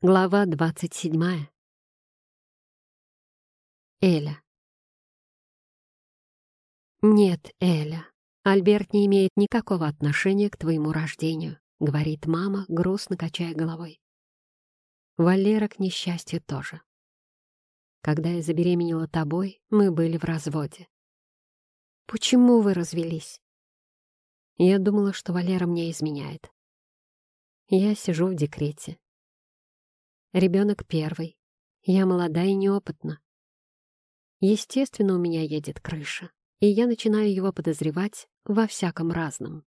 Глава двадцать седьмая. Эля. «Нет, Эля, Альберт не имеет никакого отношения к твоему рождению», — говорит мама, грустно качая головой. Валера, к несчастью, тоже. Когда я забеременела тобой, мы были в разводе. Почему вы развелись? Я думала, что Валера мне изменяет. Я сижу в декрете. Ребенок первый. Я молода и неопытна. Естественно, у меня едет крыша, и я начинаю его подозревать во всяком разном.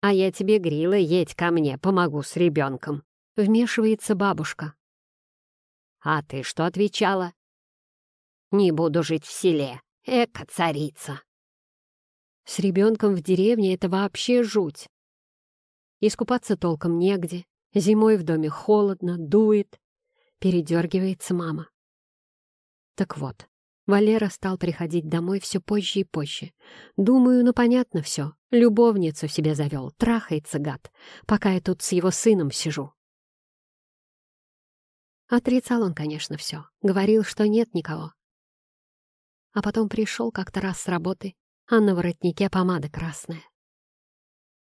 «А я тебе грила, едь ко мне, помогу с ребенком», — вмешивается бабушка. «А ты что отвечала?» «Не буду жить в селе, эка царица». С ребенком в деревне это вообще жуть. Искупаться толком негде, Зимой в доме холодно, дует, передергивается мама. Так вот, Валера стал приходить домой все позже и позже. Думаю, ну понятно все. Любовницу себе завел, трахается гад, пока я тут с его сыном сижу. Отрицал он, конечно, все. Говорил, что нет никого. А потом пришел как-то раз с работы, а на воротнике помада красная.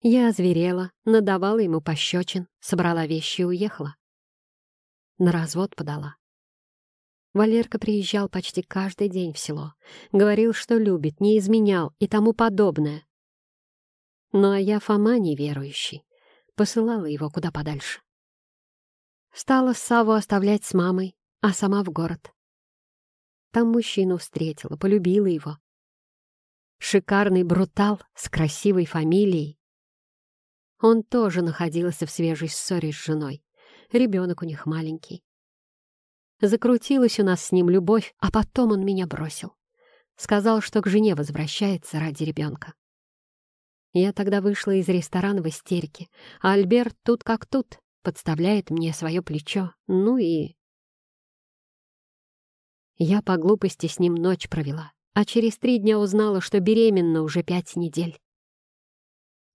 Я озверела, надавала ему пощечин, собрала вещи и уехала. На развод подала. Валерка приезжал почти каждый день в село. Говорил, что любит, не изменял и тому подобное. Ну а я Фома неверующий. Посылала его куда подальше. Стала Саву оставлять с мамой, а сама в город. Там мужчину встретила, полюбила его. Шикарный брутал с красивой фамилией он тоже находился в свежей ссоре с женой. Ребенок у них маленький. Закрутилась у нас с ним любовь, а потом он меня бросил. Сказал, что к жене возвращается ради ребенка. Я тогда вышла из ресторана в истерике, а Альберт тут как тут, подставляет мне свое плечо. Ну и... Я по глупости с ним ночь провела, а через три дня узнала, что беременна уже пять недель.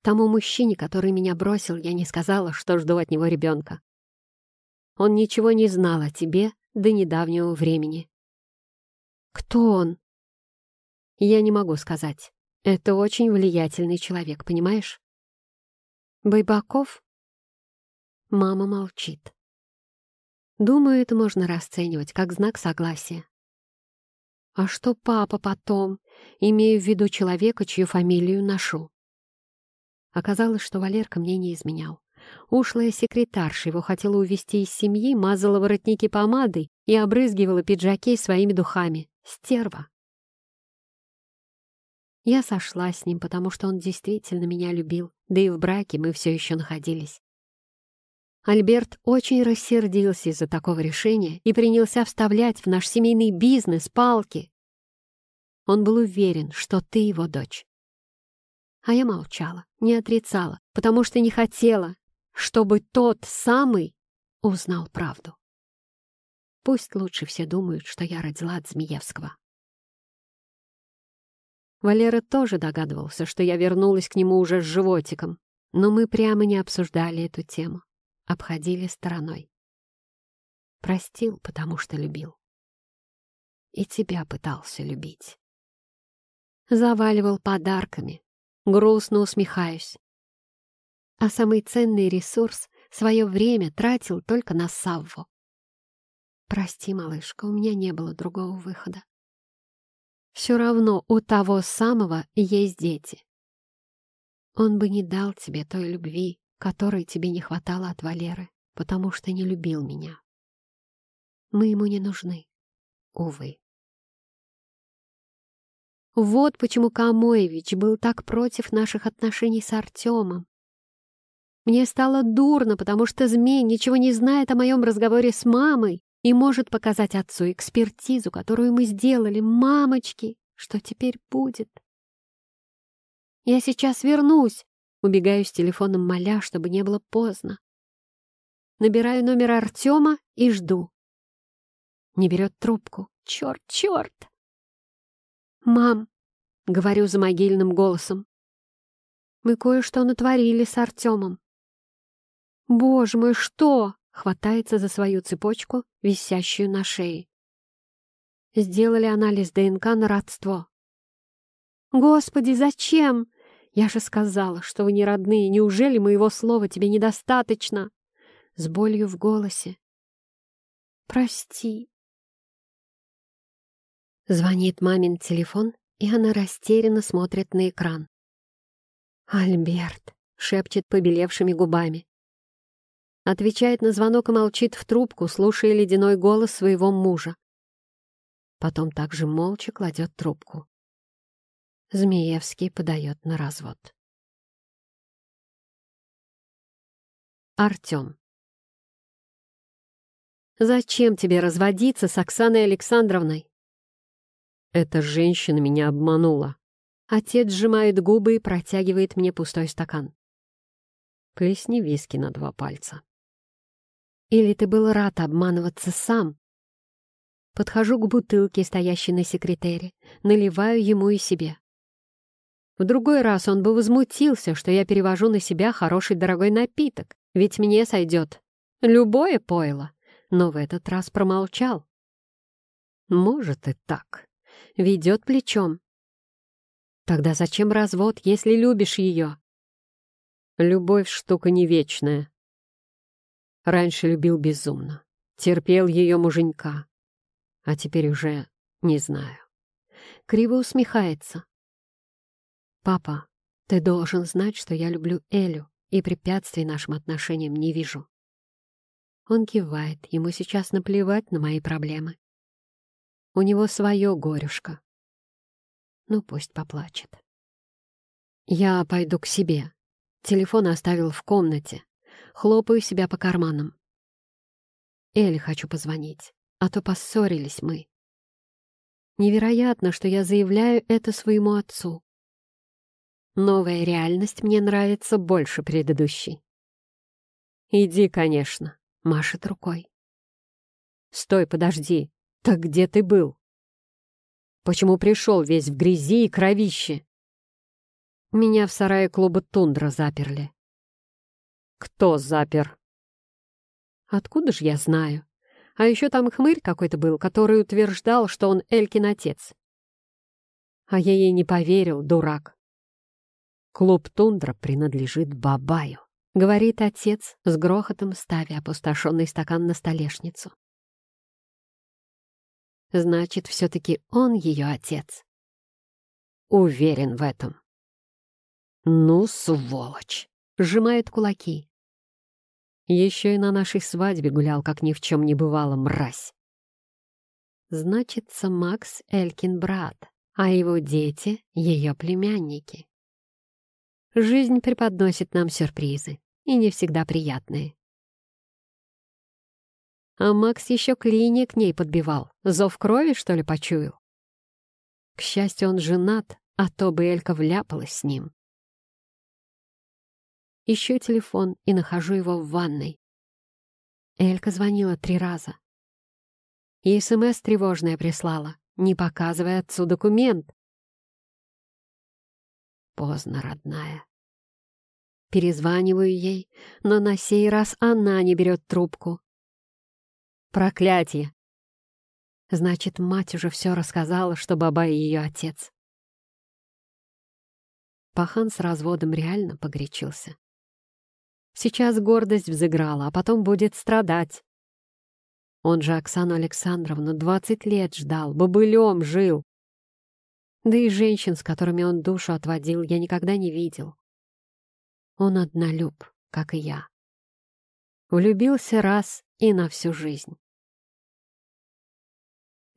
Тому мужчине, который меня бросил, я не сказала, что жду от него ребенка. Он ничего не знал о тебе до недавнего времени. Кто он? Я не могу сказать. Это очень влиятельный человек, понимаешь? Байбаков? Мама молчит. Думаю, это можно расценивать как знак согласия. А что папа потом, имея в виду человека, чью фамилию ношу? Оказалось, что Валерка мне не изменял. Ушлая секретарша его хотела увести из семьи, мазала воротники помадой и обрызгивала пиджаки своими духами. Стерва. Я сошла с ним, потому что он действительно меня любил, да и в браке мы все еще находились. Альберт очень рассердился из-за такого решения и принялся вставлять в наш семейный бизнес палки. Он был уверен, что ты его дочь. А я молчала, не отрицала, потому что не хотела, чтобы тот самый узнал правду. Пусть лучше все думают, что я родила от Змеевского. Валера тоже догадывался, что я вернулась к нему уже с животиком, но мы прямо не обсуждали эту тему, обходили стороной. Простил, потому что любил. И тебя пытался любить. Заваливал подарками, грустно усмехаюсь. А самый ценный ресурс — свое время тратил только на Савву. Прости, малышка, у меня не было другого выхода. Все равно у того самого есть дети. Он бы не дал тебе той любви, которой тебе не хватало от Валеры, потому что не любил меня. Мы ему не нужны, увы. Вот почему Камоевич был так против наших отношений с Артемом. Мне стало дурно, потому что змей ничего не знает о моем разговоре с мамой и может показать отцу экспертизу, которую мы сделали. Мамочки, что теперь будет? Я сейчас вернусь. Убегаю с телефоном, моля, чтобы не было поздно. Набираю номер Артема и жду. Не берет трубку. Черт, черт! «Мам», — говорю за могильным голосом, — «мы кое-что натворили с Артемом». «Боже мой, что?» хватается за свою цепочку, висящую на шее. Сделали анализ ДНК на родство. «Господи, зачем? Я же сказала, что вы не родные. Неужели моего слова тебе недостаточно?» С болью в голосе. «Прости». Звонит мамин телефон, и она растерянно смотрит на экран. «Альберт», — шепчет побелевшими губами. Отвечает на звонок и молчит в трубку, слушая ледяной голос своего мужа. Потом также молча кладет трубку. Змеевский подает на развод. Артем. «Зачем тебе разводиться с Оксаной Александровной?» «Эта женщина меня обманула». Отец сжимает губы и протягивает мне пустой стакан. Плесни виски на два пальца. Или ты был рад обманываться сам? Подхожу к бутылке, стоящей на секретере, наливаю ему и себе. В другой раз он бы возмутился, что я перевожу на себя хороший дорогой напиток, ведь мне сойдет любое пойло, но в этот раз промолчал. Может и так. Ведет плечом. Тогда зачем развод, если любишь ее? Любовь — штука не вечная. Раньше любил безумно, терпел ее муженька, а теперь уже не знаю. Криво усмехается. «Папа, ты должен знать, что я люблю Элю и препятствий нашим отношениям не вижу». Он кивает, ему сейчас наплевать на мои проблемы. У него свое горюшко. Ну, пусть поплачет. Я пойду к себе. Телефон оставил в комнате. Хлопаю себя по карманам. Эле хочу позвонить, а то поссорились мы. Невероятно, что я заявляю это своему отцу. Новая реальность мне нравится больше предыдущей. «Иди, конечно», — машет рукой. «Стой, подожди. Так где ты был? Почему пришел весь в грязи и кровище?» Меня в сарае клуба «Тундра» заперли. «Кто запер?» «Откуда ж я знаю? А еще там хмырь какой-то был, который утверждал, что он Элькин отец. А я ей не поверил, дурак. Клуб «Тундра» принадлежит Бабаю, говорит отец, с грохотом ставя опустошенный стакан на столешницу. Значит, все-таки он ее отец. Уверен в этом. Ну, сволочь! Сжимает кулаки. Еще и на нашей свадьбе гулял, как ни в чем не бывало, мразь. Значится, Макс Элькин брат, а его дети — ее племянники. Жизнь преподносит нам сюрпризы, и не всегда приятные. А Макс еще клини к ней подбивал. Зов крови, что ли, почуял? К счастью, он женат, а то бы Элька вляпалась с ним. Ищу телефон и нахожу его в ванной. Элька звонила три раза. И СМС тревожное прислала, не показывая отцу документ. Поздно, родная. Перезваниваю ей, но на сей раз она не берет трубку. Проклятие! Значит, мать уже все рассказала, что Бабай ее отец. Пахан с разводом реально погорячился. Сейчас гордость взыграла, а потом будет страдать. Он же Оксану Александровну двадцать лет ждал, бобылем жил. Да и женщин, с которыми он душу отводил, я никогда не видел. Он однолюб, как и я. Влюбился раз и на всю жизнь.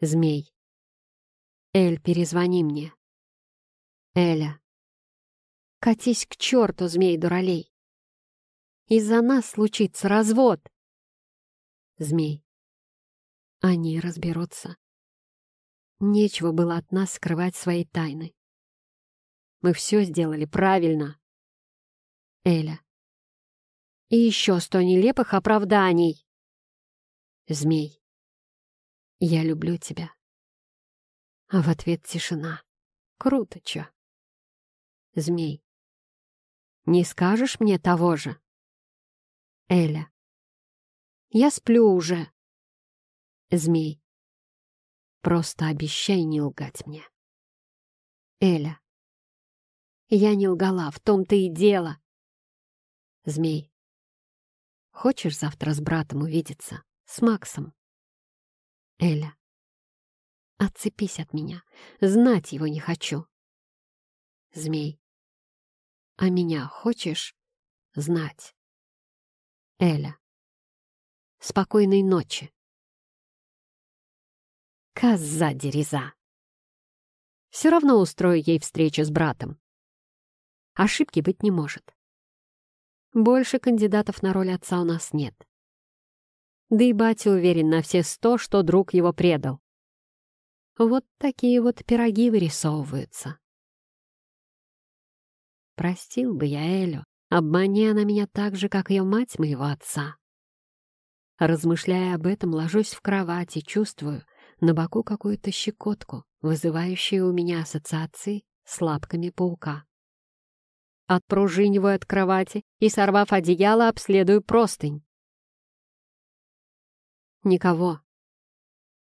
Змей. Эль, перезвони мне. Эля. Катись к черту, змей дуралей. Из-за нас случится развод. Змей. Они разберутся. Нечего было от нас скрывать свои тайны. Мы все сделали правильно. Эля. И еще сто нелепых оправданий. Змей. Я люблю тебя. А в ответ тишина. Круто, чё. Змей. Не скажешь мне того же? Эля. Я сплю уже. Змей. Просто обещай не лгать мне. Эля. Я не лгала, в том-то и дело. Змей. Хочешь завтра с братом увидеться? С Максом? Эля. Отцепись от меня. Знать его не хочу. Змей. А меня хочешь знать? Эля. Спокойной ночи. Коза дереза. Все равно устрою ей встречу с братом. Ошибки быть не может. Больше кандидатов на роль отца у нас нет. Да и батя уверен на все сто, что друг его предал. Вот такие вот пироги вырисовываются. Простил бы я Элю, обмани она меня так же, как ее мать моего отца. Размышляя об этом, ложусь в кровать и чувствую на боку какую-то щекотку, вызывающую у меня ассоциации с лапками паука. Отпружиниваю от кровати и, сорвав одеяло, обследую простынь. Никого.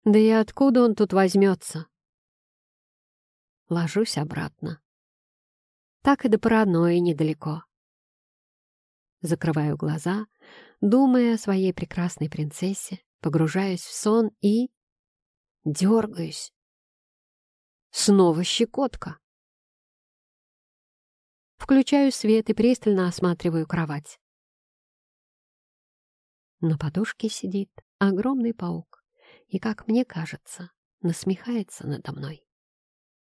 Да и откуда он тут возьмется? Ложусь обратно. Так и до паранойи недалеко. Закрываю глаза, думая о своей прекрасной принцессе, погружаюсь в сон и... дергаюсь. Снова щекотка. Включаю свет и пристально осматриваю кровать. На подушке сидит огромный паук и, как мне кажется, насмехается надо мной.